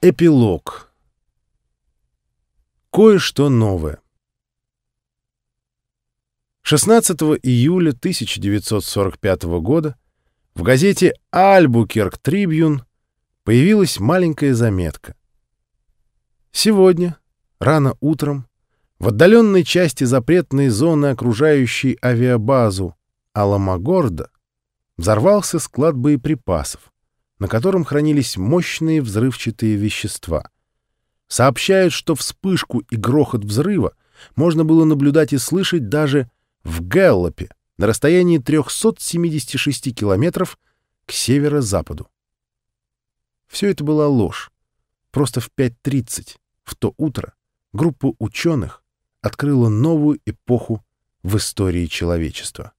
Эпилог. Кое-что новое. 16 июля 1945 года в газете «Альбукерк Трибьюн» появилась маленькая заметка. Сегодня, рано утром, в отдаленной части запретной зоны, окружающей авиабазу Аламагорда, взорвался склад боеприпасов на котором хранились мощные взрывчатые вещества. Сообщают, что вспышку и грохот взрыва можно было наблюдать и слышать даже в Гэллопе на расстоянии 376 километров к северо-западу. Все это была ложь. Просто в 5.30 в то утро группа ученых открыла новую эпоху в истории человечества.